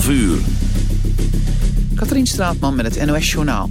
12 uur. Katrien Straatman met het NOS Journaal.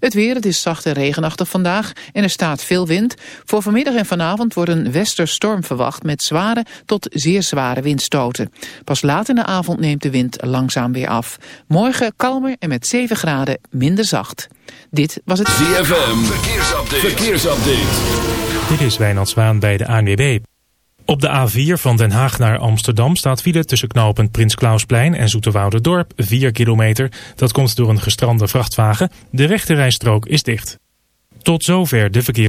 Het weer, het is zacht en regenachtig vandaag en er staat veel wind. Voor vanmiddag en vanavond wordt een westerstorm verwacht met zware tot zeer zware windstoten. Pas laat in de avond neemt de wind langzaam weer af. Morgen kalmer en met 7 graden minder zacht. Dit was het ZFM, verkeersupdate. verkeersupdate. Dit is Wijnand Zwaan bij de ANWB. Op de A4 van Den Haag naar Amsterdam staat file tussen knooppunt Prins Klausplein en Dorp 4 kilometer. Dat komt door een gestrande vrachtwagen. De rechterrijstrook is dicht. Tot zover de verkeer.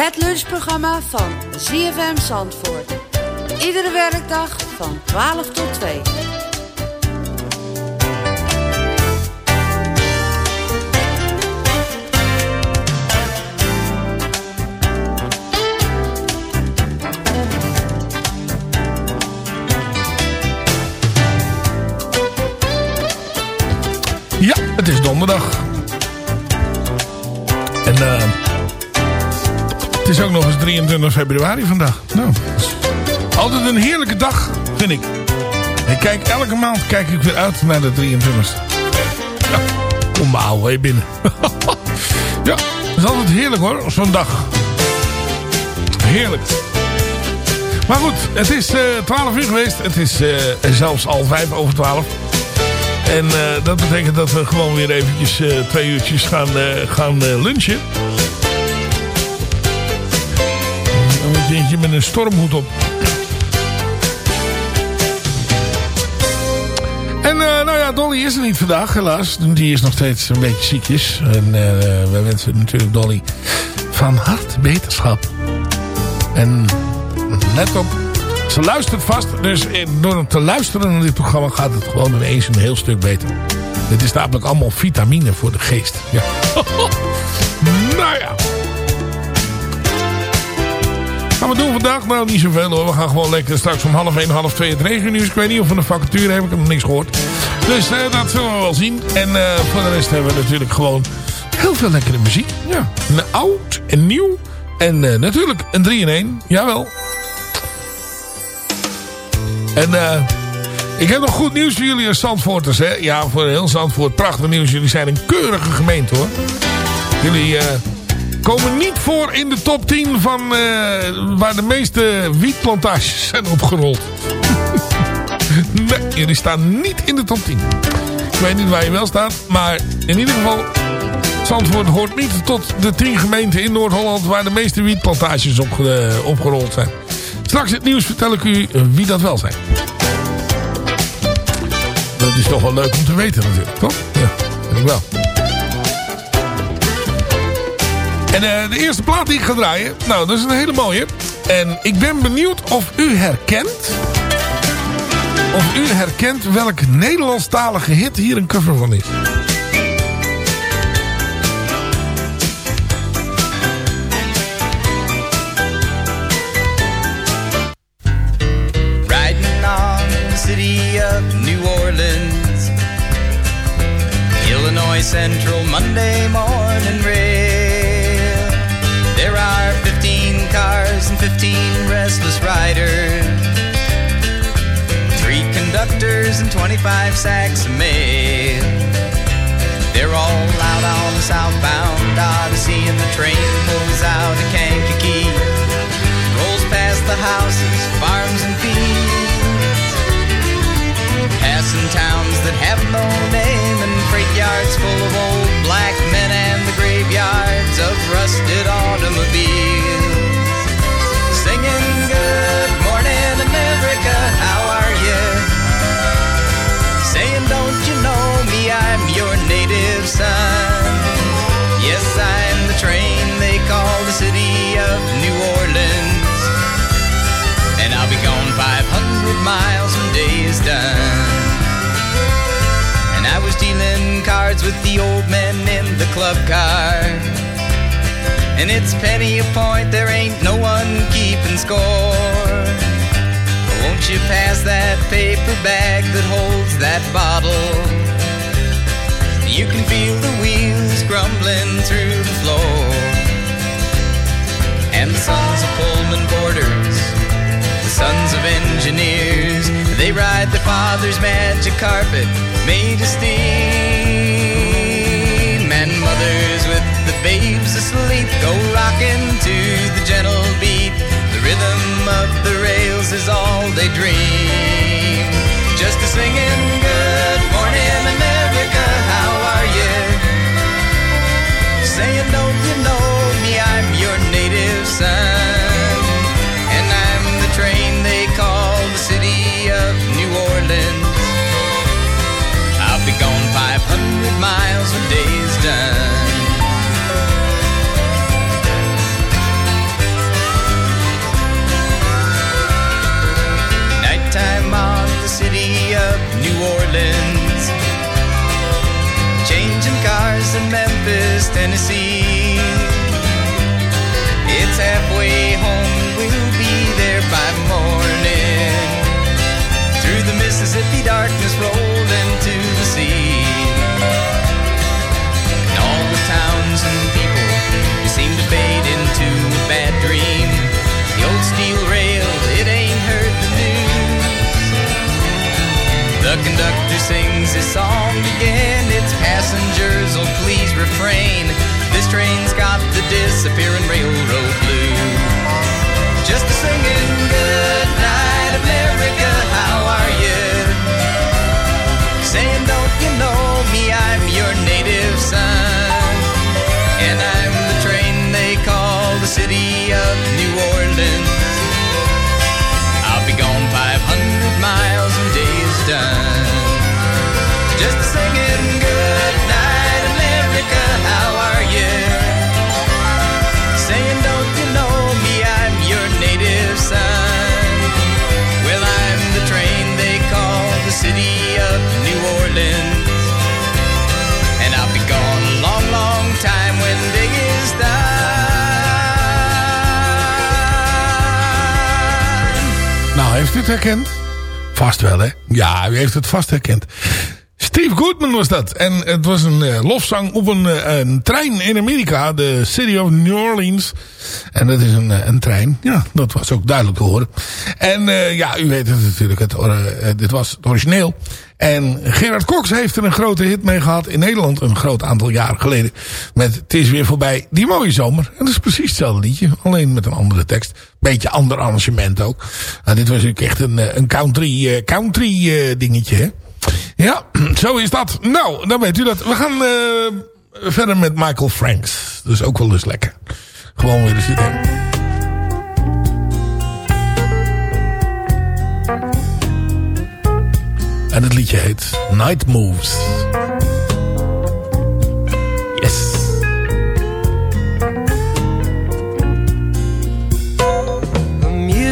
Het lunchprogramma van ZFM Zandvoort. Iedere werkdag van 12 tot 2. Ja, het is donderdag. En het is ook nog eens 23 februari vandaag. Nou, dat altijd een heerlijke dag vind ik. Ik kijk elke maand kijk ik weer uit naar de 23ste. Ja, kom maar ouwe binnen. ja, het is altijd heerlijk hoor, zo'n dag. Heerlijk. Maar goed, het is uh, eh, 12 uur geweest. Het is uh, zelfs al 5 over 12. En uh, dat betekent dat we gewoon weer eventjes twee uurtjes gaan, gaan lunchen. Eentje met een stormhoed op. En nou ja, Dolly is er niet vandaag, helaas. Die is nog steeds een beetje ziekjes. En wij wensen natuurlijk Dolly van harte beterschap. En let op. Ze luistert vast. Dus door te luisteren naar dit programma gaat het gewoon ineens een heel stuk beter. Het is namelijk allemaal vitamine voor de geest. Ja. nou ja. Gaan we doen vandaag? Nou, niet zoveel hoor. We gaan gewoon lekker straks om half 1, half 2 het regennieuws. Ik weet niet of we een vacature hebben. Ik heb nog niks gehoord. Dus uh, dat zullen we wel zien. En uh, voor de rest hebben we natuurlijk gewoon heel veel lekkere muziek. Ja. Een oud en nieuw. En uh, natuurlijk een 3 in 1. Jawel. En uh, ik heb nog goed nieuws voor jullie als Zandvoorters. Hè? Ja, voor heel Zandvoort. Prachtig nieuws. Jullie zijn een keurige gemeente hoor. Jullie uh, komen niet voor in de top 10 van uh, waar de meeste wietplantages zijn opgerold. nee, jullie staan niet in de top 10. Ik weet niet waar je wel staat. Maar in ieder geval... Zandvoort hoort niet tot de 10 gemeenten in Noord-Holland... waar de meeste wietplantages op, opgerold zijn. Straks het nieuws vertel ik u eh, wie dat wel zijn. Dat is toch wel leuk om te weten natuurlijk, toch? Ja, vind ik wel. En uh, de eerste plaat die ik ga draaien, nou dat is een hele mooie. En ik ben benieuwd of u herkent... Of u herkent welk Nederlandstalige hit hier een cover van is. Central Monday morning restless riders. Three conductors and 25 sacks of mail. They're all out on the southbound ah, Odyssey and the train pulls out of Kankakee. Rolls past the houses, farms and fields. Passing towns that have no name and freight yards full of old black men and the graveyards of rusted automobiles. Good morning America, how are you? Saying don't you know me, I'm your native son. Yes, I'm the train they call the city of New Orleans. And I'll be gone 500 miles when day is done. And I was dealing cards with the old men in the club car. And it's penny a point, there ain't no one keeping score. Won't you pass that paper bag that holds that bottle? You can feel the wheels grumbling through the floor. And the sons of Pullman boarders, the sons of engineers, they ride their father's magic carpet made of steam. And mothers with babes asleep go rocking to the gentle beat. The rhythm of the rails is all they dream. Just a singing, Good morning, America, how are you? Saying, Don't you know me? I'm your native son. Sings his song again. Its passengers, oh please refrain. This train's got the disappearing railroad blues. Just a singing good night, America, how are you? Saying, don't you know me, I'm your native son. And I'm the train they call the city heeft u het herkend? Vast wel, hè? Ja, u heeft het vast herkend. Steve Goodman was dat. En het was een uh, lofzang op een, uh, een, trein in Amerika. De City of New Orleans. En dat is een, uh, een trein. Ja, dat was ook duidelijk te horen. En ja, u weet het natuurlijk. Het, dit was het origineel. En Gerard Cox heeft er een grote hit mee gehad in Nederland. Een groot aantal jaren geleden. Met Het is weer voorbij. Die mooie zomer. En dat is precies hetzelfde liedje. Alleen met een andere tekst. Beetje ander arrangement ook. Nou, dit was natuurlijk echt een, een country, country dingetje hè. Ja, zo is dat. Nou, dan weet u dat. We gaan uh, verder met Michael Franks. Dat is ook wel eens lekker. Gewoon weer eens zitten. En het liedje heet Night Moves. Yes.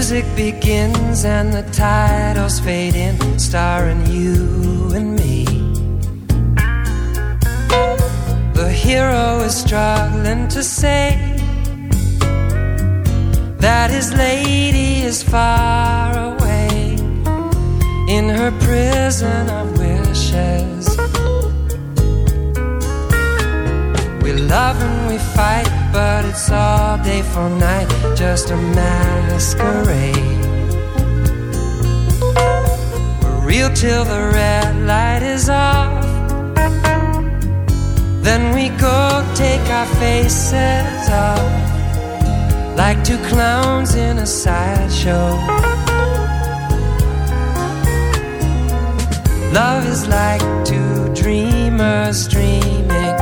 music begins and the titles fade in, starring you and me. The hero is struggling to say that his lady is far away in her prison of wishes. We love and we fight but it's all day for night, just a masquerade. We're real till the red light is off. Then we go take our faces off, like two clowns in a sideshow. Love is like two dreamers dreaming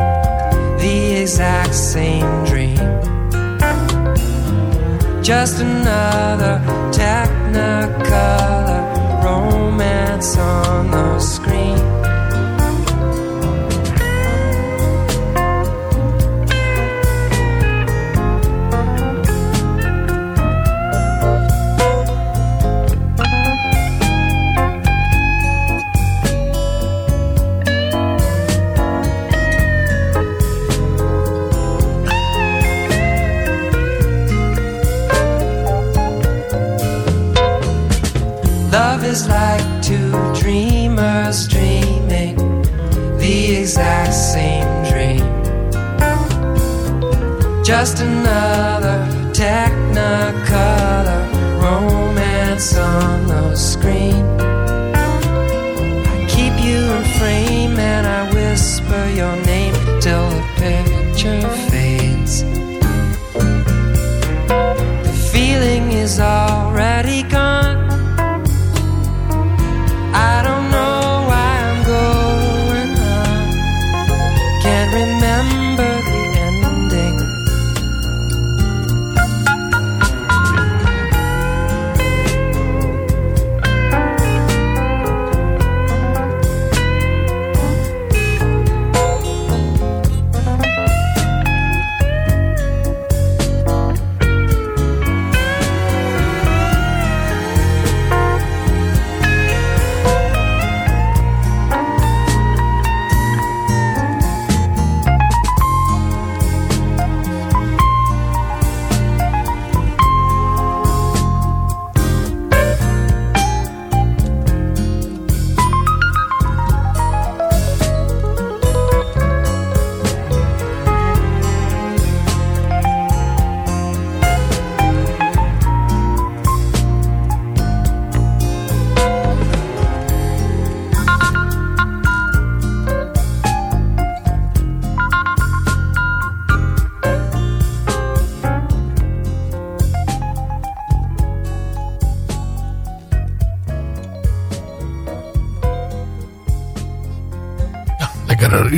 the exact same dream. Just another technicolor romance on the screen.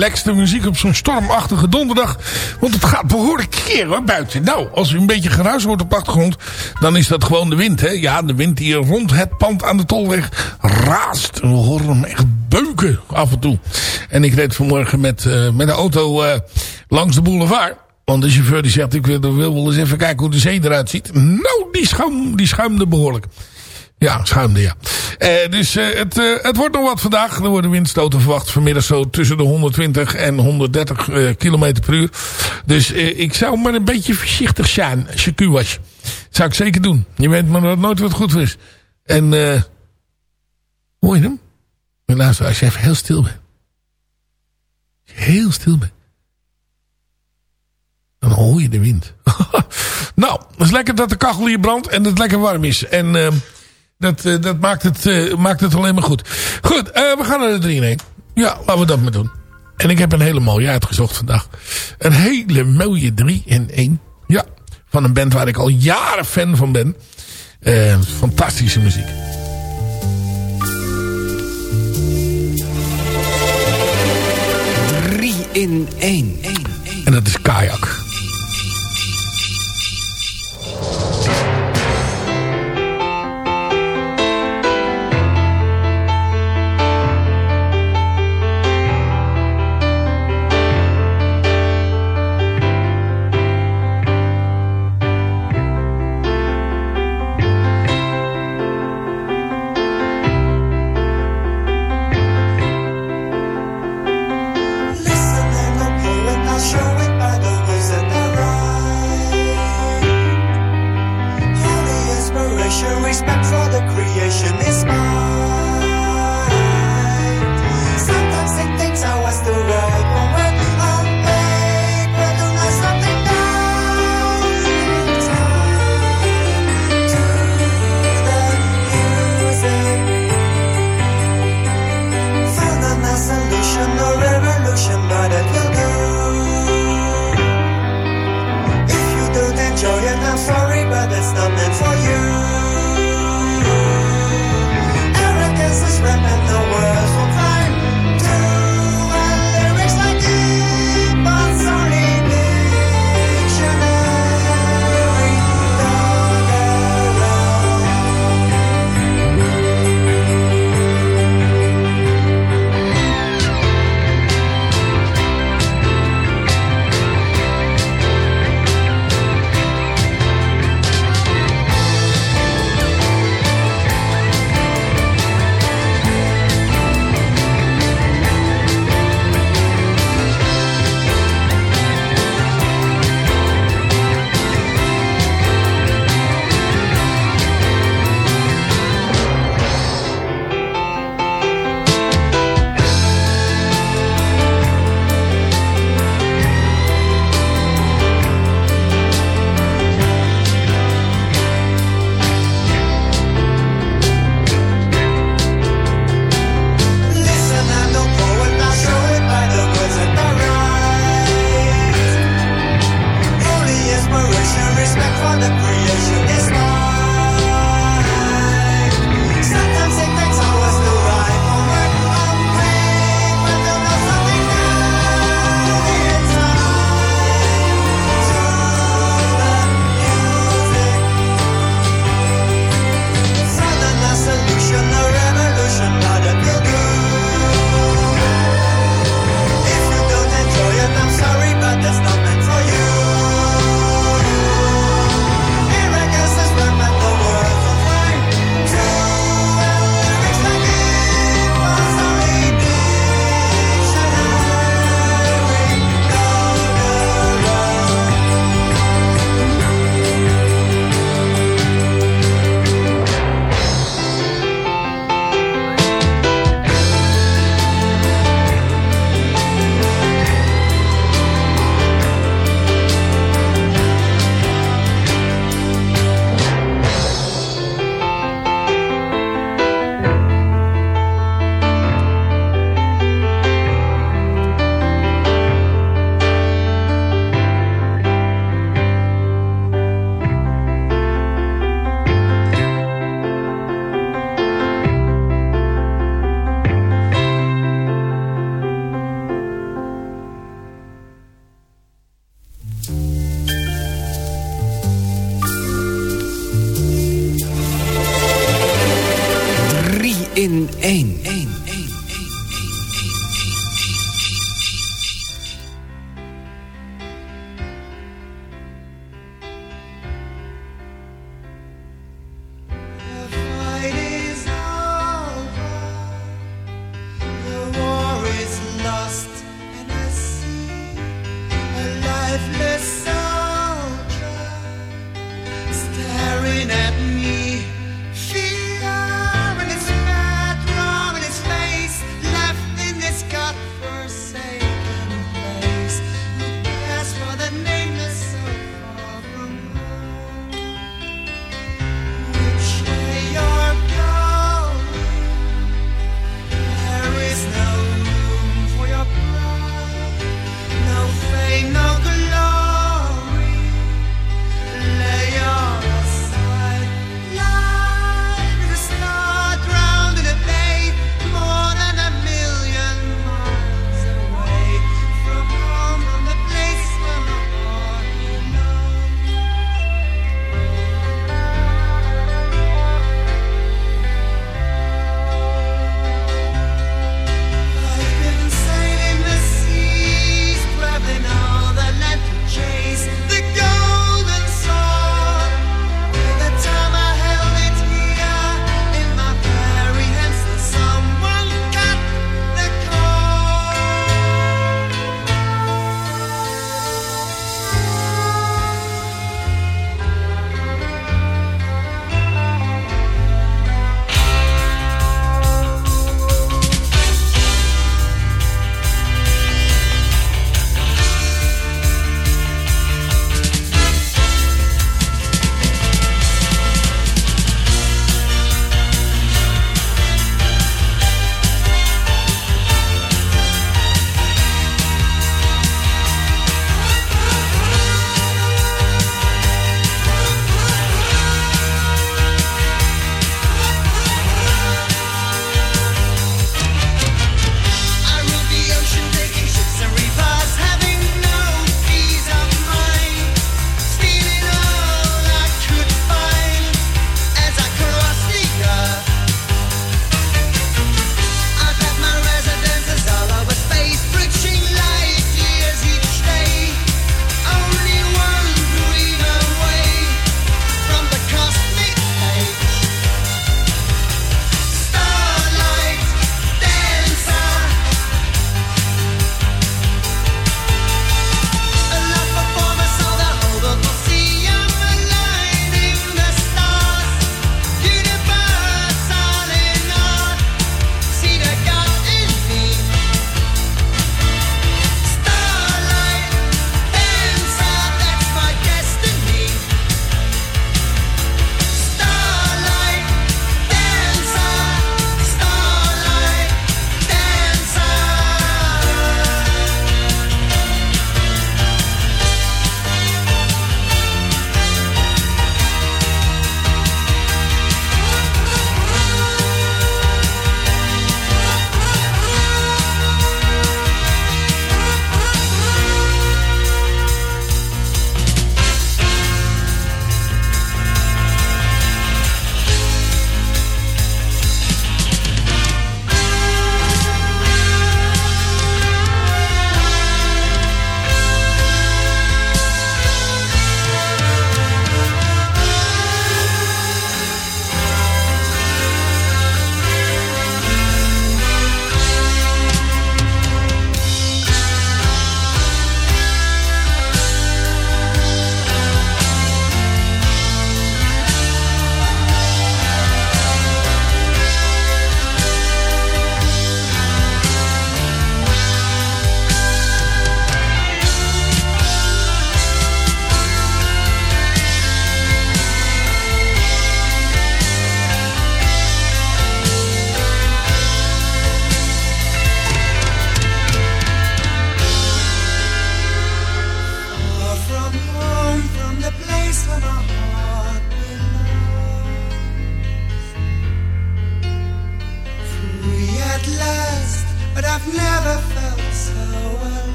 Relaxte muziek op zo'n stormachtige donderdag. Want het gaat behoorlijk hoor, buiten. Nou, als u een beetje geruis hoort op de achtergrond... dan is dat gewoon de wind. Hè? Ja, de wind die rond het pand aan de tolweg raast. We horen hem echt beuken af en toe. En ik reed vanmorgen met, uh, met de auto uh, langs de boulevard. Want de chauffeur die zegt, ik wil, wil wel eens even kijken hoe de zee eruit ziet. Nou, die, schuim, die schuimde behoorlijk. Ja, schuimde, ja. Uh, dus uh, het, uh, het wordt nog wat vandaag. Er worden windstoten verwacht vanmiddag zo tussen de 120 en 130 km per uur. Dus ik zou maar een beetje voorzichtig zijn als je was. Zou ik zeker doen. Je weet maar nooit wat goed is. En eh hoor je hem? Als je even heel stil bent. Heel stil bent. Dan hoor je de wind. nou, het is lekker dat de kachel hier brandt en het lekker warm is. En uh, dat, uh, dat maakt, het, uh, maakt het alleen maar goed. Goed, we gaan naar de 3 in 1. Ja, laten we dat maar doen. En ik heb een hele mooie uitgezocht vandaag. Een hele mooie 3 in 1. Ja, van een band waar ik al jaren fan van ben. fantastische muziek. 3 in 1. En dat is Kajak.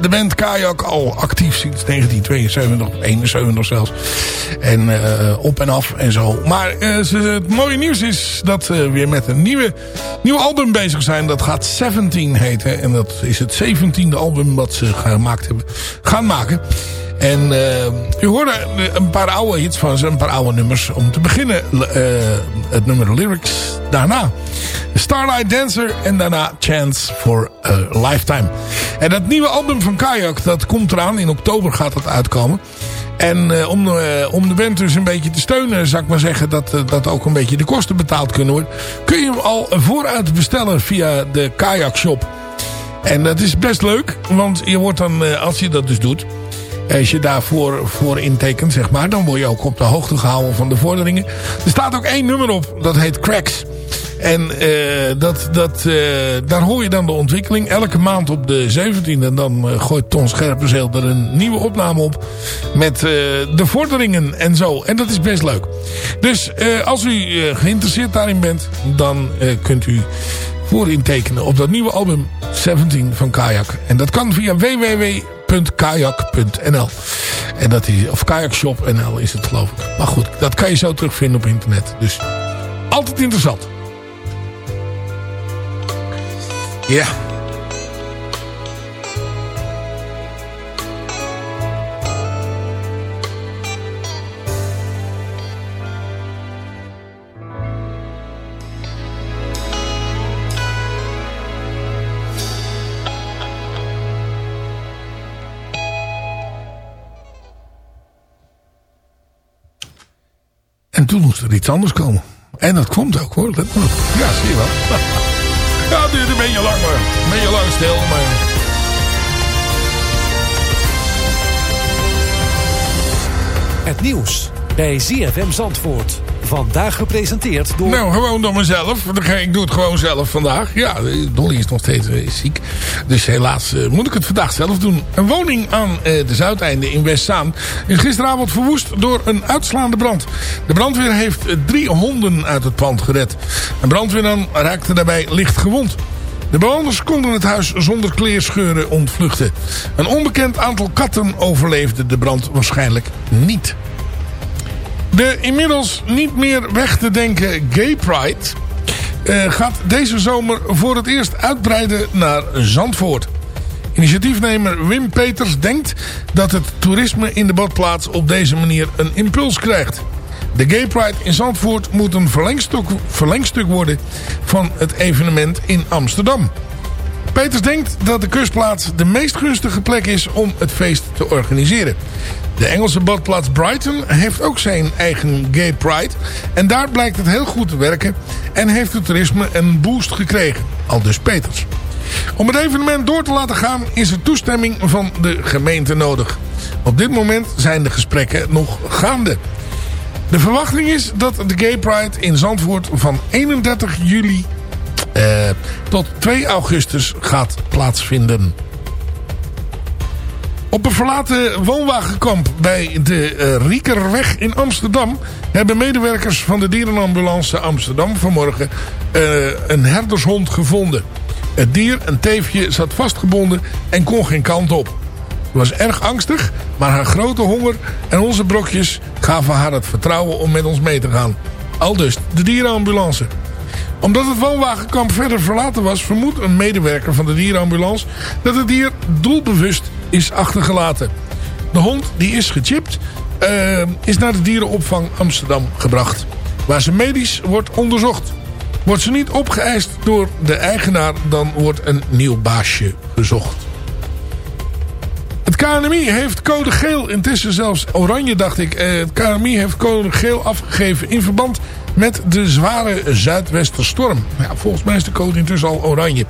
De band Kajak. Al actief sinds 1972, 71 zelfs. En uh, op en af en zo. Maar uh, het mooie nieuws is dat we weer met een nieuwe, nieuwe album bezig zijn. Dat gaat 17 heten. En dat is het 17e album wat ze gemaakt hebben, gaan maken. En uh, u hoorde een paar oude hits van ze, een paar oude nummers. Om te beginnen uh, het nummer Lyrics. Daarna Starlight Dancer en daarna Chance for a Lifetime. En dat nieuwe album van Kayak, dat komt eraan. In oktober gaat dat uitkomen. En uh, om, uh, om de band dus een beetje te steunen, zou ik maar zeggen, dat, dat ook een beetje de kosten betaald kunnen worden. Kun je hem al vooruit bestellen via de Kayak Shop. En dat is best leuk, want je wordt dan, als je dat dus doet, als je daarvoor voor intekent, zeg maar, dan word je ook op de hoogte gehouden van de vorderingen. Er staat ook één nummer op, dat heet Cracks. En uh, dat, dat, uh, daar hoor je dan de ontwikkeling. Elke maand op de 17e dan uh, gooit Ton Scherpenzeel er een nieuwe opname op. Met de vorderingen en zo. En dat is best leuk. Dus als u geïnteresseerd daarin bent, dan kunt u voor intekenen op dat nieuwe album 17 van Kajak. En dat kan via www.kajak.nl. En dat is, of kajakshop.nl is het geloof ik. Maar goed, dat kan je zo terugvinden op internet. Dus altijd interessant. Ja. Moest er iets anders komen. En dat komt ook hoor. Let maar op. Ja, zie je wel. Ja, het duurt een beetje lang, maar een beetje lang stil. Maar... Het nieuws bij ZFM Zandvoort. Vandaag gepresenteerd door... Nou, gewoon door mezelf. Ik doe het gewoon zelf vandaag. Ja, Dolly is nog steeds eh, ziek. Dus helaas uh, moet ik het vandaag zelf doen. Een woning aan uh, de Zuideinde in Westzaan is gisteravond verwoest door een uitslaande brand. De brandweer heeft drie honden uit het pand gered. Een brandweerman raakte daarbij licht gewond. De bewoners konden het huis zonder kleerscheuren ontvluchten. Een onbekend aantal katten overleefde de brand waarschijnlijk niet. De inmiddels niet meer weg te denken Gay Pride... Uh, gaat deze zomer voor het eerst uitbreiden naar Zandvoort. Initiatiefnemer Wim Peters denkt dat het toerisme in de badplaats op deze manier een impuls krijgt. De Gay Pride in Zandvoort moet een verlengstuk, verlengstuk worden van het evenement in Amsterdam. Peters denkt dat de kustplaats de meest gunstige plek is om het feest te organiseren. De Engelse badplaats Brighton heeft ook zijn eigen Gay Pride. En daar blijkt het heel goed te werken. En heeft het toerisme een boost gekregen. Al dus Peters. Om het evenement door te laten gaan is er toestemming van de gemeente nodig. Op dit moment zijn de gesprekken nog gaande. De verwachting is dat de Gay Pride in Zandvoort van 31 juli eh, tot 2 augustus gaat plaatsvinden. Op een verlaten woonwagenkamp bij de uh, Riekerweg in Amsterdam... hebben medewerkers van de dierenambulance Amsterdam vanmorgen uh, een herdershond gevonden. Het dier, een teefje, zat vastgebonden en kon geen kant op. Ze was erg angstig, maar haar grote honger en onze brokjes gaven haar het vertrouwen om met ons mee te gaan. Aldus de dierenambulance omdat het woonwagenkamp verder verlaten was... vermoedt een medewerker van de dierenambulance... dat het dier doelbewust is achtergelaten. De hond, die is gechipt... Uh, is naar de dierenopvang Amsterdam gebracht. Waar ze medisch wordt onderzocht. Wordt ze niet opgeëist door de eigenaar... dan wordt een nieuw baasje gezocht. Het KNMI heeft code geel, intussen zelfs oranje dacht ik. Uh, het KNMI heeft code geel afgegeven in verband met de zware zuidwesterstorm. Ja, volgens mij is de code intussen al oranje.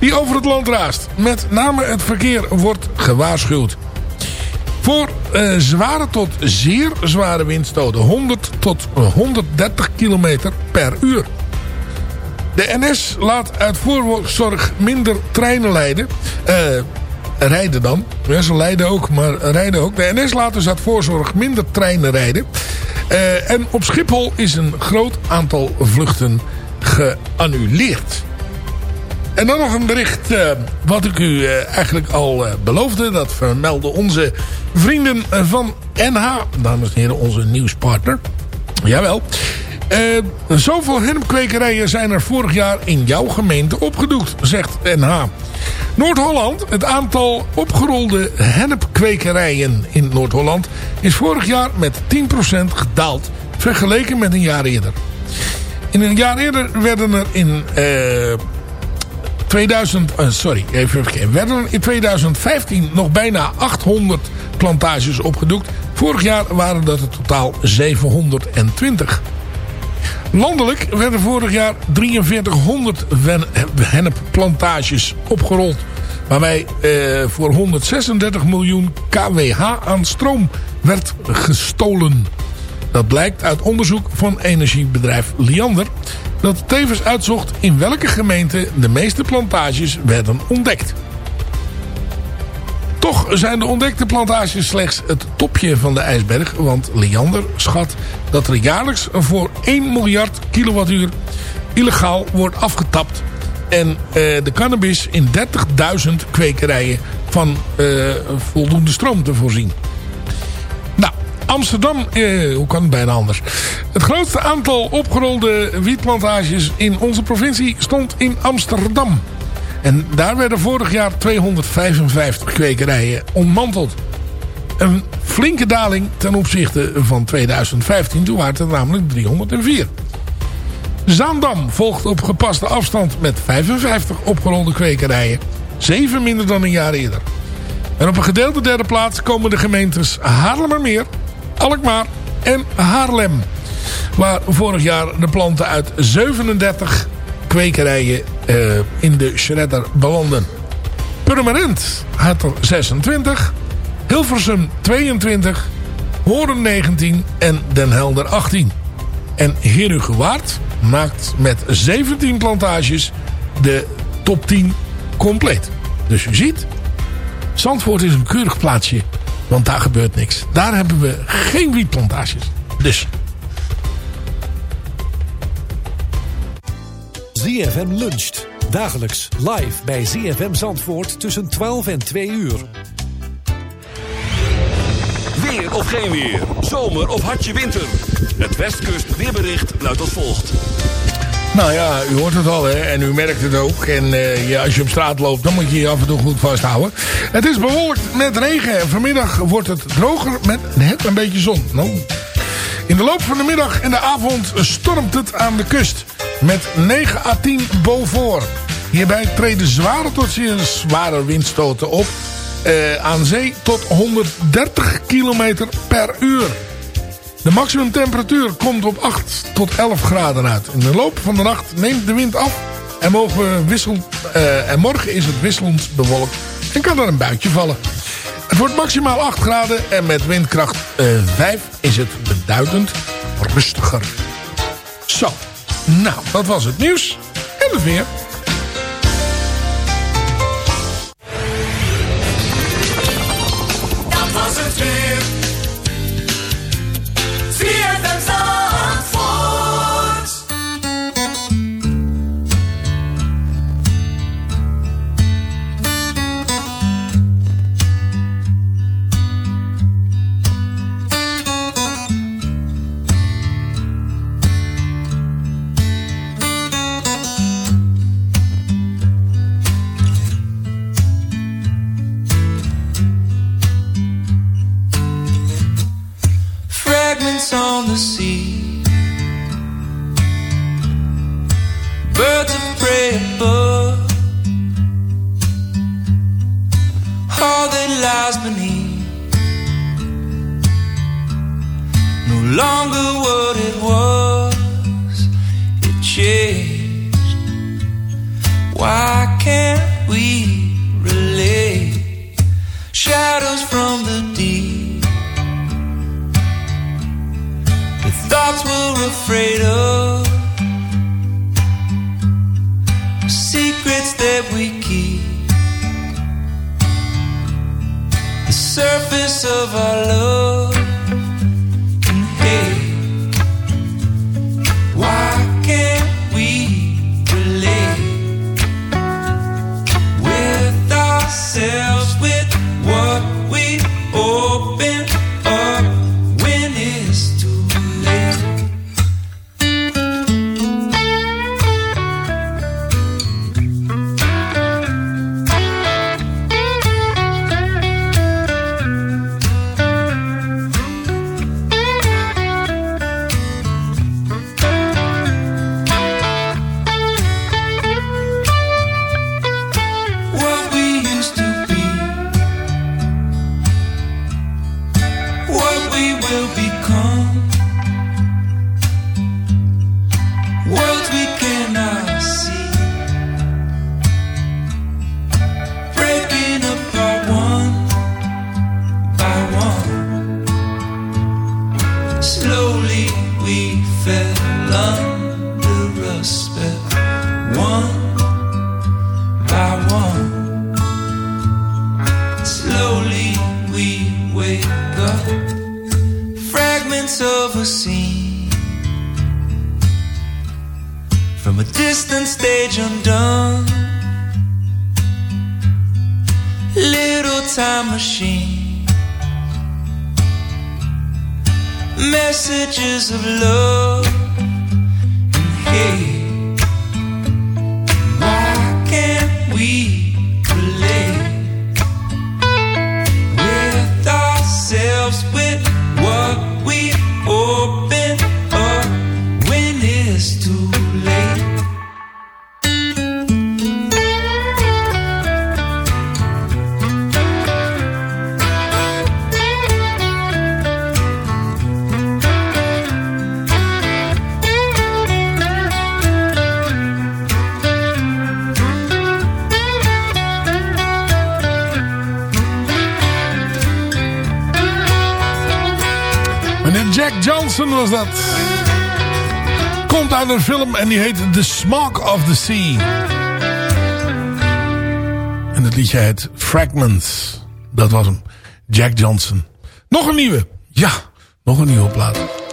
Die over het land raast. Met name het verkeer wordt gewaarschuwd. Voor uh, zware tot zeer zware windstoten. 100 tot 130 kilometer per uur. De NS laat uit voorzorg minder treinen leiden. Uh, rijden dan. Ja, ze leiden ook, maar rijden ook. De NS laat dus uit voorzorg minder treinen rijden. Uh, en op Schiphol is een groot aantal vluchten geannuleerd. En dan nog een bericht uh, wat ik u uh, eigenlijk al beloofde. Dat vermelden onze vrienden van NH. Dames en heren, onze nieuwspartner. Jawel. Zoveel hennepkwekerijen zijn er vorig jaar in jouw gemeente opgedoekt, zegt NH. Noord-Holland, het aantal opgerolde hennepkwekerijen in Noord-Holland... is vorig jaar met 10% gedaald, vergeleken met een jaar eerder. In een jaar eerder werden er in... Uh, 2000, uh, sorry, even kijken. Werden in 2015 nog bijna 800 plantages opgedoekt. Vorig jaar waren dat in totaal 720. Landelijk werden vorig jaar 4300 hennepplantages opgerold. Waarbij eh, voor 136 miljoen kWh aan stroom werd gestolen. Dat blijkt uit onderzoek van energiebedrijf Liander. Dat tevens uitzocht in welke gemeente de meeste plantages werden ontdekt. Toch zijn de ontdekte plantages slechts het topje van de ijsberg. Want Leander schat dat er jaarlijks voor 1 miljard kilowattuur illegaal wordt afgetapt. En uh, de cannabis in 30.000 kwekerijen van uh, voldoende stroom te voorzien. Nou, Amsterdam, uh, hoe kan het bijna anders? Het grootste aantal opgerolde wietplantages in onze provincie stond in Amsterdam. En daar werden vorig jaar 255 kwekerijen ontmanteld. Een flinke daling ten opzichte van 2015. Toen waren het namelijk 304. Zaandam volgt op gepaste afstand met 55 opgerolde kwekerijen. Zeven minder dan een jaar eerder. En op een gedeelde derde plaats komen de gemeentes Haarlemmermeer, Alkmaar en Haarlem. Waar vorig jaar de planten uit 37 kwekerijen uh, in de shredder belanden. Purmerend had er 26. Hilversum 22. Horen 19 en Den Helder 18. En Herugewaard maakt met 17 plantages de top 10 compleet. Dus u ziet, Zandvoort is een keurig plaatsje, want daar gebeurt niks. Daar hebben we geen wietplantages. Dus... ZFM luncht. Dagelijks live bij ZFM Zandvoort tussen 12 en 2 uur. Weer of geen weer. Zomer of hartje winter. Het Westkust weerbericht luidt als volgt. Nou ja, u hoort het al hè, en u merkt het ook. En uh, ja, als je op straat loopt, dan moet je je af en toe goed vasthouden. Het is bewolkt met regen en vanmiddag wordt het droger met net een beetje zon. Nou, in de loop van de middag en de avond stormt het aan de kust. Met 9 à 10 boven. Hierbij treden zware tot zeer zware windstoten op. Uh, aan zee tot 130 km per uur. De maximumtemperatuur komt op 8 tot 11 graden uit. In de loop van de nacht neemt de wind af en, uh, en morgen is het wisselend bewolkt en kan er een buitje vallen. Het wordt maximaal 8 graden en met windkracht uh, eh, 5 is het beduidend rustiger. Zo, nou, dat was het nieuws en het weer. Uit een film en die heet The Smoke of the Sea. En het liedje heet Fragments. Dat was hem. Jack Johnson. Nog een nieuwe. Ja, nog een nieuwe plaat.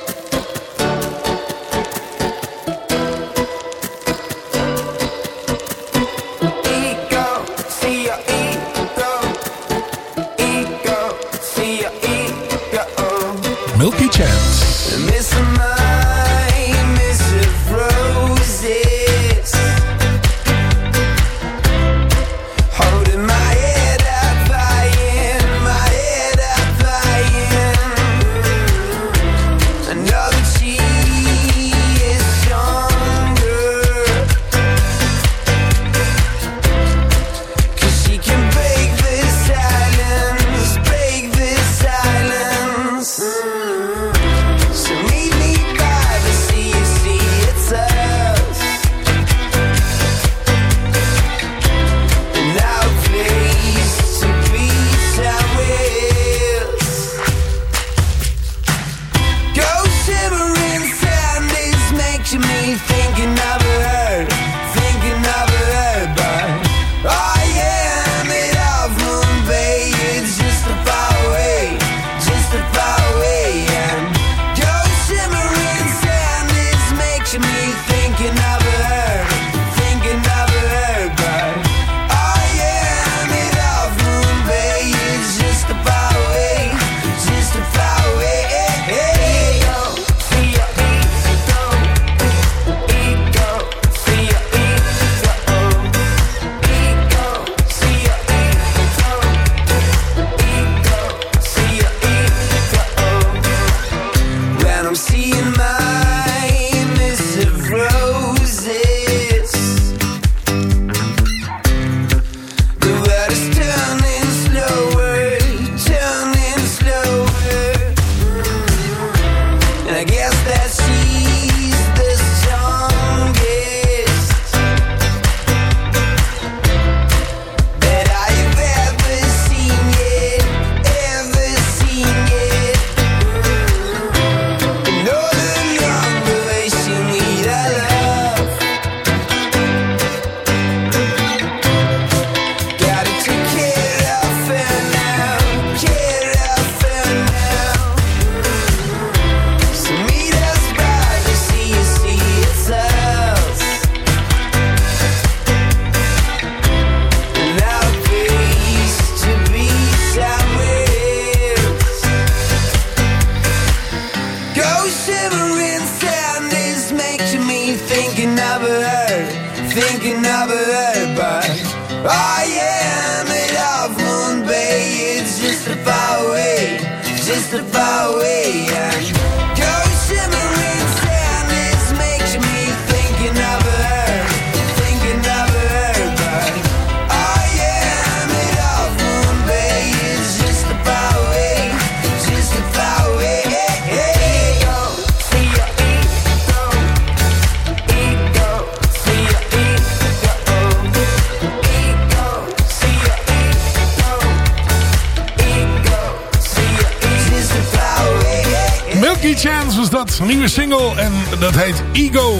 Ego.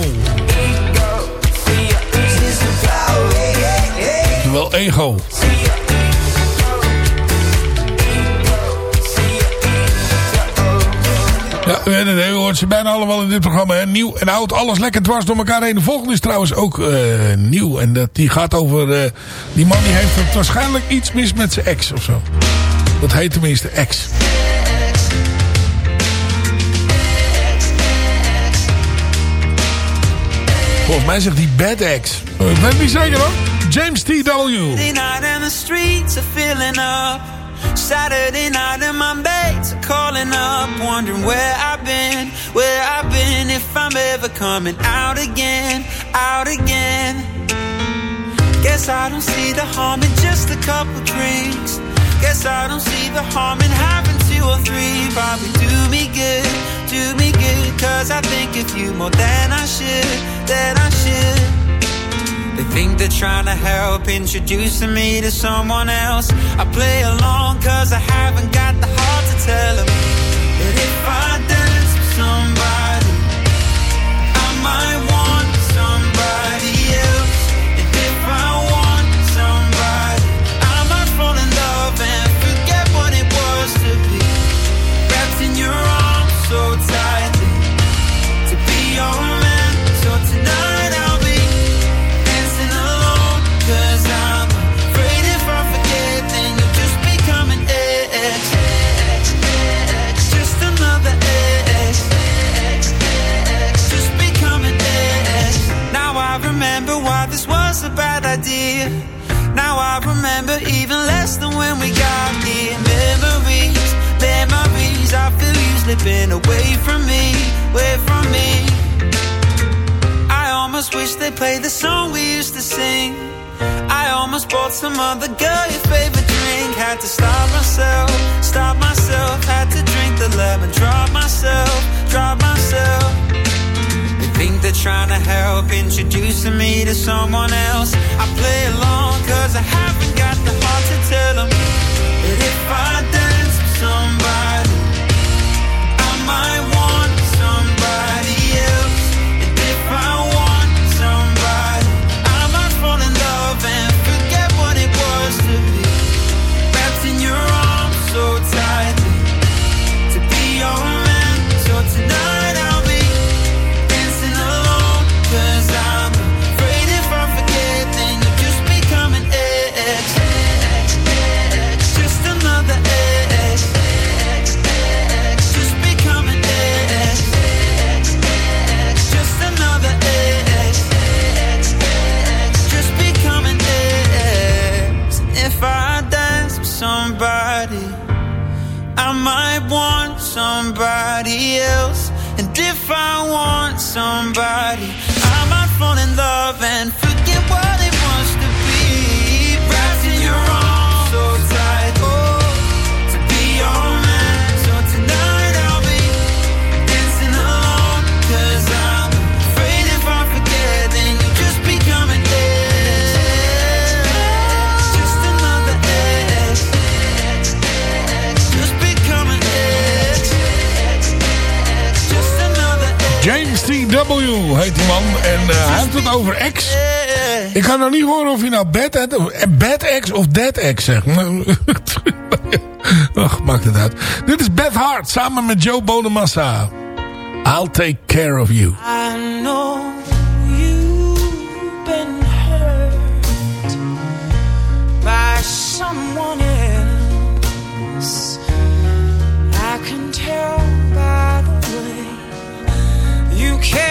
Wel ego. Ja, u hoort ze bijna allemaal in dit programma. Hè? Nieuw en oud, alles lekker dwars door elkaar heen. De volgende is trouwens ook uh, nieuw. En dat, die gaat over... Uh, die man die heeft waarschijnlijk iets mis met zijn ex of zo. Dat heet tenminste ex. Volgens mij zegt hij Bad X. Ik weet niet zeker hoor. James T.W. Saturday night and my mates are calling up. Wondering where I've been, where I've been. If I'm ever coming out again, out again. Guess I don't see the harm in just a couple drinks. Guess I don't see the harm in having two or three. Probably do me good, do me good. Cause I think of you more than I should, than I should. They think they're trying to help introducing me to someone else. I play along cause I haven't got the heart to tell them that if I dance idea. Now I remember even less than when we got here. Memories, memories. I feel you slipping away from me, away from me. I almost wish they played the song we used to sing. I almost bought some other girl your favorite drink. Had to stop myself, stop myself. Had to drink the lemon, drop myself, drop myself. Think they're trying to help, introducing me to someone else. I play along, cause I haven't got the heart to tell them that if I dance with somebody, I might T.W. heet die man. En eh, hij heeft het over ex. Ik kan nog niet horen of hij nou bad, eh, bad ex of dead ex zegt. Ach, maakt het uit. Dit is Beth Hart samen met Joe Bonamassa. I'll take care of you. I know you've been hurt by someone else. I can tell by the way you carry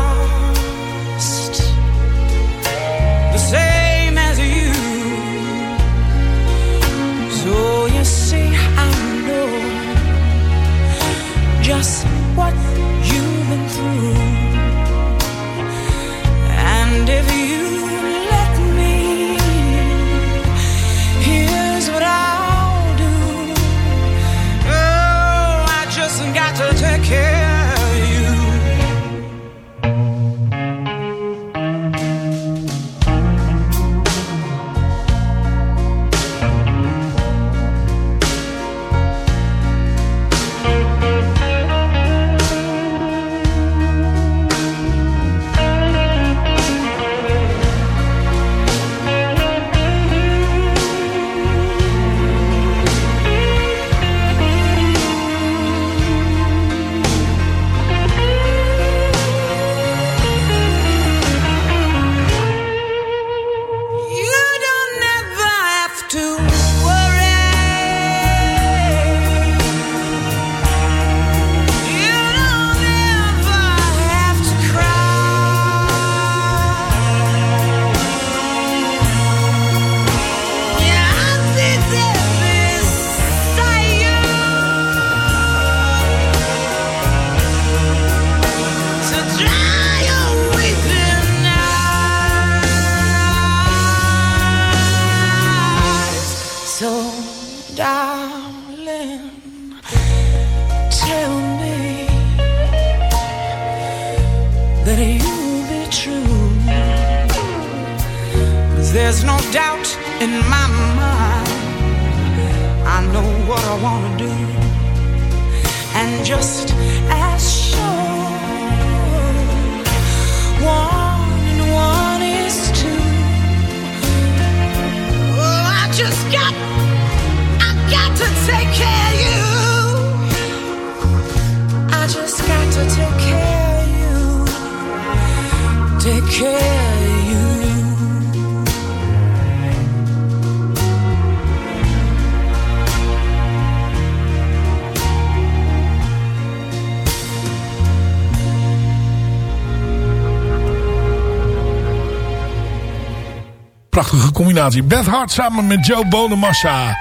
Beth Hart samen met Joe Bonamassa.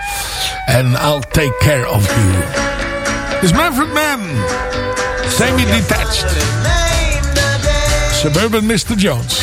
En I'll Take Care of You. This Manfred Man. Semi-detached. Suburban Mr. Jones.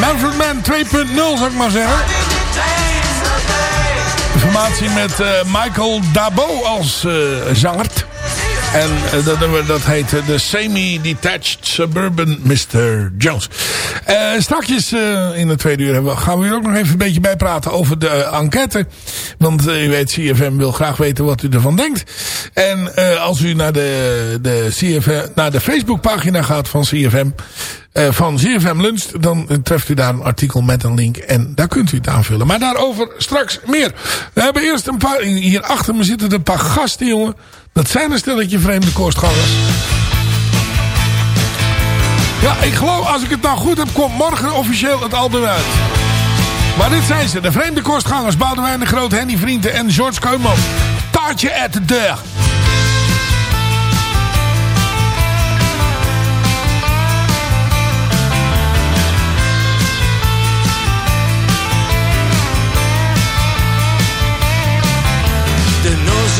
Manfred Man 2.0 zou ik maar zeggen. Informatie met eh, Michael Dabo als zanger. En eh, dat, nummer, dat heet eh, de Semi-Detached Suburban Mr. Jones. Eh straks in de tweede uur hebben gaan we hier ook nog even een beetje bijpraten over de enquête. Want u weet, CFM wil graag weten wat u ervan denkt. En als u naar de, de, CFM, naar de Facebookpagina gaat van CFM... eh, van CFM Lunch, dan treft u daar een artikel met een link. En daar kunt u het aanvullen. Maar daarover straks meer. We hebben eerst een paar... Hier achter me zitten een paar gasten, jongen. Dat zijn een stelletje vreemde kostgangers. Ja, ik geloof, als ik het nou goed heb, komt morgen officieel het album uit. Maar dit zijn ze, de vreemde kostgangers. Boudewijn de Groot, Henny Vrienden en George Keumann. Taartje at de deur.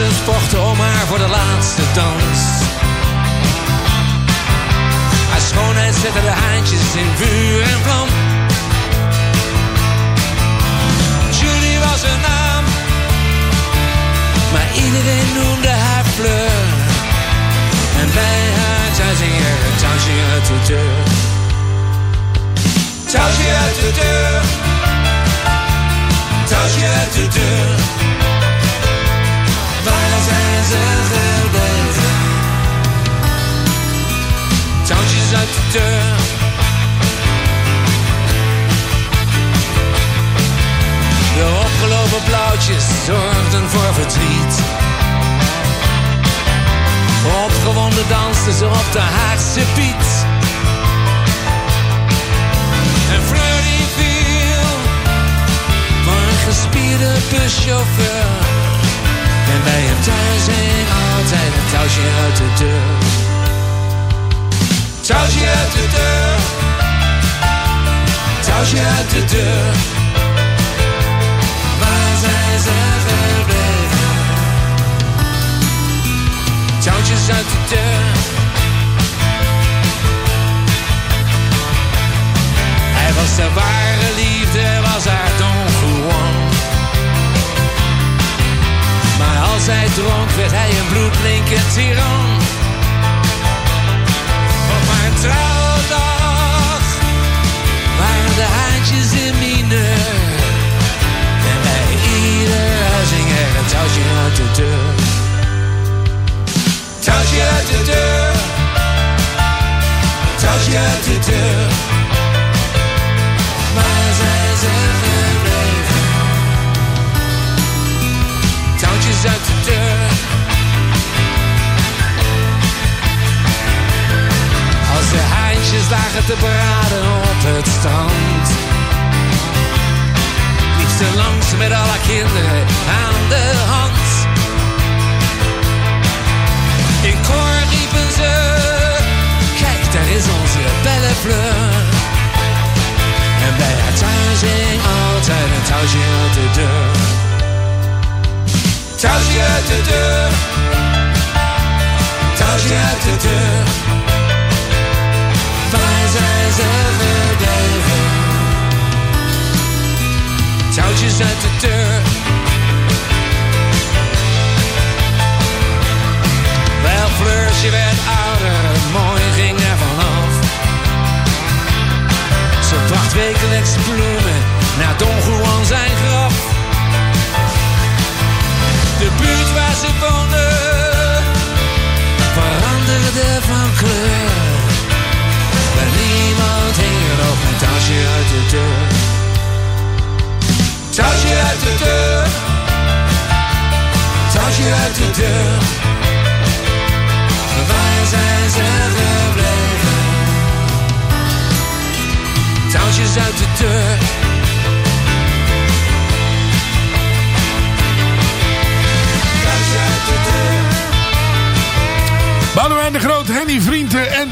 Nozes vochten om haar voor de laatste dans. Haar schoonheid zette de haantjes in vuur en vlam. Julie was een naam, maar iedereen noemde haar Fleur. En bij haar er een touwtje uit de deur. Touwtje uit de deur. Touwtje uit de deur. Waar zijn ze gebleven? Touwtjes uit de deur. De opgelopen blauwtjes zorgden voor verdriet. Opgewonden dansten ze op de Haagse Piet. En Fleur die viel voor een gespierde buschauffeur. En bij hem thuis hing altijd een touwtje uit de deur. Touwtje uit de deur. Touwtje uit de deur. Waar zijn ze gebleven? Touwtjes uit de deur. Hij was de ware liefde, was haar Maar hij dronk werd hij een bloed flinke tiran. Op mijn trouwdag waren de haantjes in mineur. En bij ieder huizing er een touwtje uit de deur. Touwtje uit de deur. Touwtje uit de deur. Waar zijn ze Als de haantjes lagen te braden op het strand. Liep ze langs met alle kinderen aan de hand. In koor riepen ze, kijk daar is onze belle fleur. En bij haar hing altijd een touwtje uit de deur. Touwtje uit de deur. Touwtje uit de deur. Zijn ze de.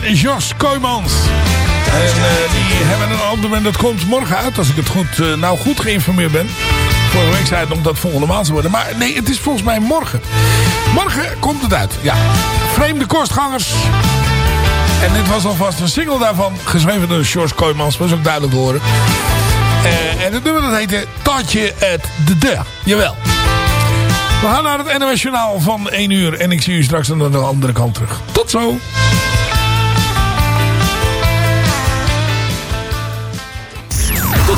En Jos Koymans. En eh, die hebben een album en dat komt morgen uit als ik het goed, eh, nou goed geïnformeerd ben. Vorige week zei het nog dat volgende maand zou worden. Maar nee, het is volgens mij morgen. Morgen komt het uit, ja. Vreemde kostgangers. En dit was alvast een single daarvan. Geschreven door George Koymans, was ook duidelijk te horen. Eh, en het nummer dat heette Tatje uit de deur. Jawel. We gaan naar het NOS Journaal van 1 uur. En ik zie u straks aan de andere kant terug. Tot zo.